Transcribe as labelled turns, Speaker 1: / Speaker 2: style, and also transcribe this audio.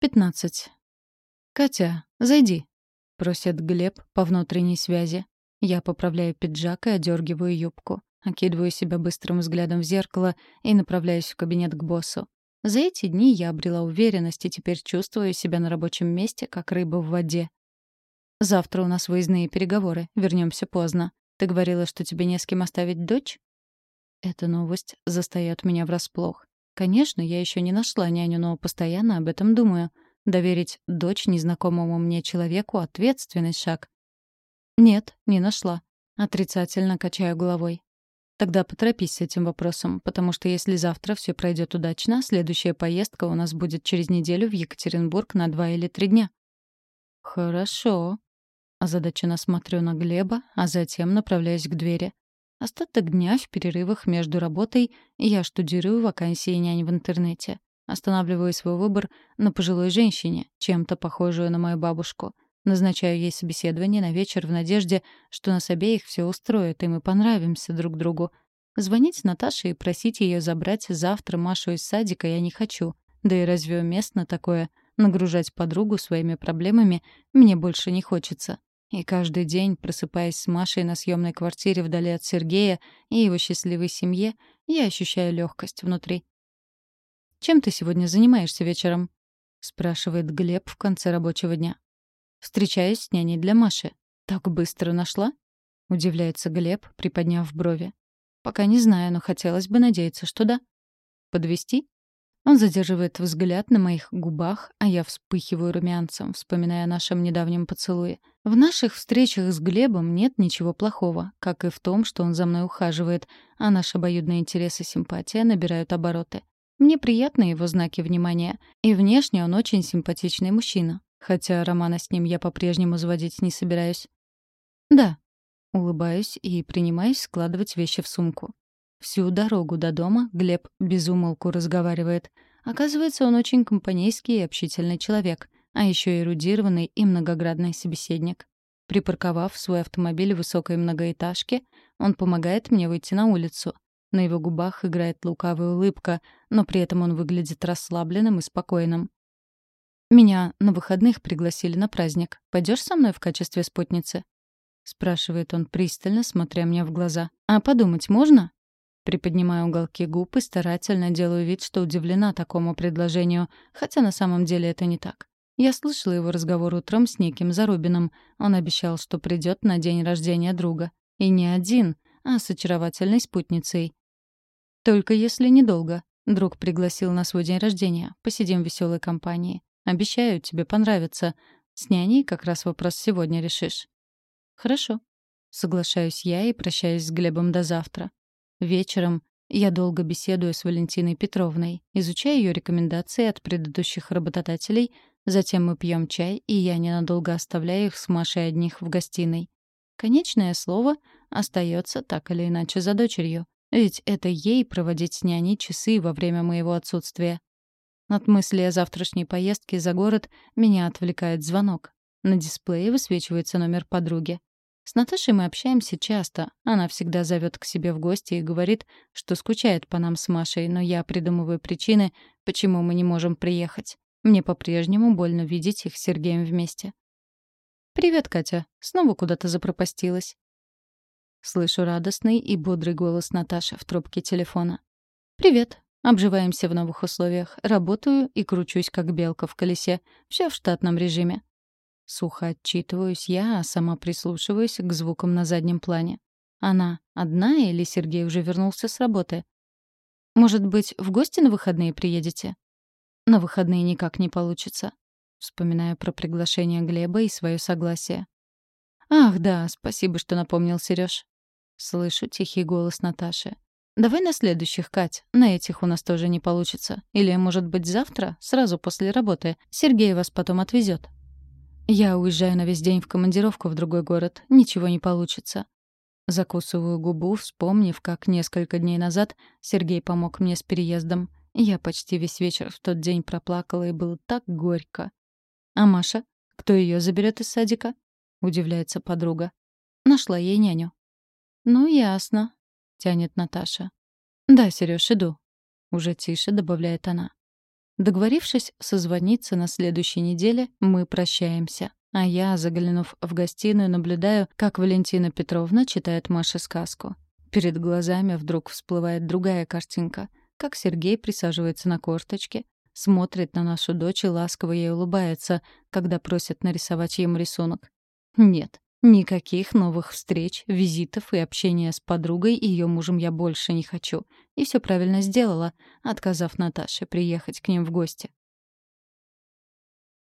Speaker 1: Пятнадцать. «Катя, зайди», — просит Глеб по внутренней связи. Я поправляю пиджак и одергиваю юбку. Окидываю себя быстрым взглядом в зеркало и направляюсь в кабинет к боссу. За эти дни я обрела уверенность и теперь чувствую себя на рабочем месте, как рыба в воде. «Завтра у нас выездные переговоры. Вернемся поздно. Ты говорила, что тебе не с кем оставить дочь?» Эта новость застаёт меня врасплох. Конечно, я еще не нашла няню, но постоянно об этом думаю. Доверить дочь незнакомому мне человеку — ответственный шаг. Нет, не нашла. Отрицательно качаю головой. Тогда поторопись с этим вопросом, потому что если завтра все пройдет удачно, следующая поездка у нас будет через неделю в Екатеринбург на два или три дня. Хорошо. Озадаченно смотрю на Глеба, а затем направляюсь к двери. Остаток дня в перерывах между работой я штудирую вакансии нянь в интернете. Останавливаю свой выбор на пожилой женщине, чем-то похожую на мою бабушку. Назначаю ей собеседование на вечер в надежде, что нас обеих все устроит, и мы понравимся друг другу. Звонить Наташе и просить ее забрать завтра Машу из садика я не хочу. Да и разве уместно такое? Нагружать подругу своими проблемами мне больше не хочется. И каждый день, просыпаясь с Машей на съемной квартире вдали от Сергея и его счастливой семье, я ощущаю легкость внутри. «Чем ты сегодня занимаешься вечером?» — спрашивает Глеб в конце рабочего дня. «Встречаюсь с няней для Маши. Так быстро нашла?» — удивляется Глеб, приподняв брови. «Пока не знаю, но хотелось бы надеяться, что да». «Подвести? Он задерживает взгляд на моих губах, а я вспыхиваю румянцем, вспоминая о нашем недавнем поцелуе. В наших встречах с Глебом нет ничего плохого, как и в том, что он за мной ухаживает, а наши обоюдные интересы и симпатия набирают обороты. Мне приятны его знаки внимания, и внешне он очень симпатичный мужчина, хотя романа с ним я по-прежнему заводить не собираюсь. «Да», — улыбаюсь и принимаюсь складывать вещи в сумку. Всю дорогу до дома Глеб безумолку разговаривает. Оказывается, он очень компанейский и общительный человек, а еще эрудированный и многоградный собеседник. Припарковав свой автомобиль в высокой многоэтажке, он помогает мне выйти на улицу. На его губах играет лукавая улыбка, но при этом он выглядит расслабленным и спокойным. «Меня на выходных пригласили на праздник. Пойдешь со мной в качестве спутницы?» — спрашивает он пристально, смотря мне в глаза. «А подумать можно?» Приподнимаю уголки губ и старательно делаю вид, что удивлена такому предложению, хотя на самом деле это не так. Я слышала его разговор утром с неким Зарубиным. Он обещал, что придет на день рождения друга. И не один, а с очаровательной спутницей. Только если недолго. Друг пригласил на свой день рождения. Посидим в веселой компании. Обещаю, тебе понравится. С няней как раз вопрос сегодня решишь. Хорошо. Соглашаюсь я и прощаюсь с Глебом до завтра. Вечером я долго беседую с Валентиной Петровной, изучаю ее рекомендации от предыдущих работодателей, затем мы пьем чай, и я ненадолго оставляю их с Машей одних в гостиной. Конечное слово остается так или иначе за дочерью, ведь это ей проводить с няней часы во время моего отсутствия. От мысли о завтрашней поездке за город меня отвлекает звонок. На дисплее высвечивается номер подруги. С Наташей мы общаемся часто. Она всегда зовет к себе в гости и говорит, что скучает по нам с Машей, но я придумываю причины, почему мы не можем приехать. Мне по-прежнему больно видеть их с Сергеем вместе. «Привет, Катя. Снова куда-то запропастилась». Слышу радостный и бодрый голос Наташи в трубке телефона. «Привет. Обживаемся в новых условиях. Работаю и кручусь, как белка в колесе. Все в штатном режиме. Сухо отчитываюсь я, а сама прислушиваюсь к звукам на заднем плане. Она одна или Сергей уже вернулся с работы? Может быть, в гости на выходные приедете? На выходные никак не получится. Вспоминаю про приглашение Глеба и свое согласие. Ах, да, спасибо, что напомнил, Сереж. Слышу тихий голос Наташи. Давай на следующих, Кать. На этих у нас тоже не получится. Или, может быть, завтра, сразу после работы. Сергей вас потом отвезет. Я уезжаю на весь день в командировку в другой город. Ничего не получится. Закусываю губу, вспомнив, как несколько дней назад Сергей помог мне с переездом. Я почти весь вечер в тот день проплакала и было так горько. «А Маша? Кто ее заберет из садика?» — удивляется подруга. Нашла ей няню. «Ну, ясно», — тянет Наташа. «Да, Серёж, иду», — уже тише добавляет она. Договорившись созвониться на следующей неделе, мы прощаемся. А я, заглянув в гостиную, наблюдаю, как Валентина Петровна читает Маше сказку. Перед глазами вдруг всплывает другая картинка. Как Сергей присаживается на корточке, смотрит на нашу дочь и ласково ей улыбается, когда просят нарисовать ему рисунок. Нет, никаких новых встреч, визитов и общения с подругой и ее мужем я больше не хочу. И все правильно сделала, отказав Наташе приехать к ним в гости.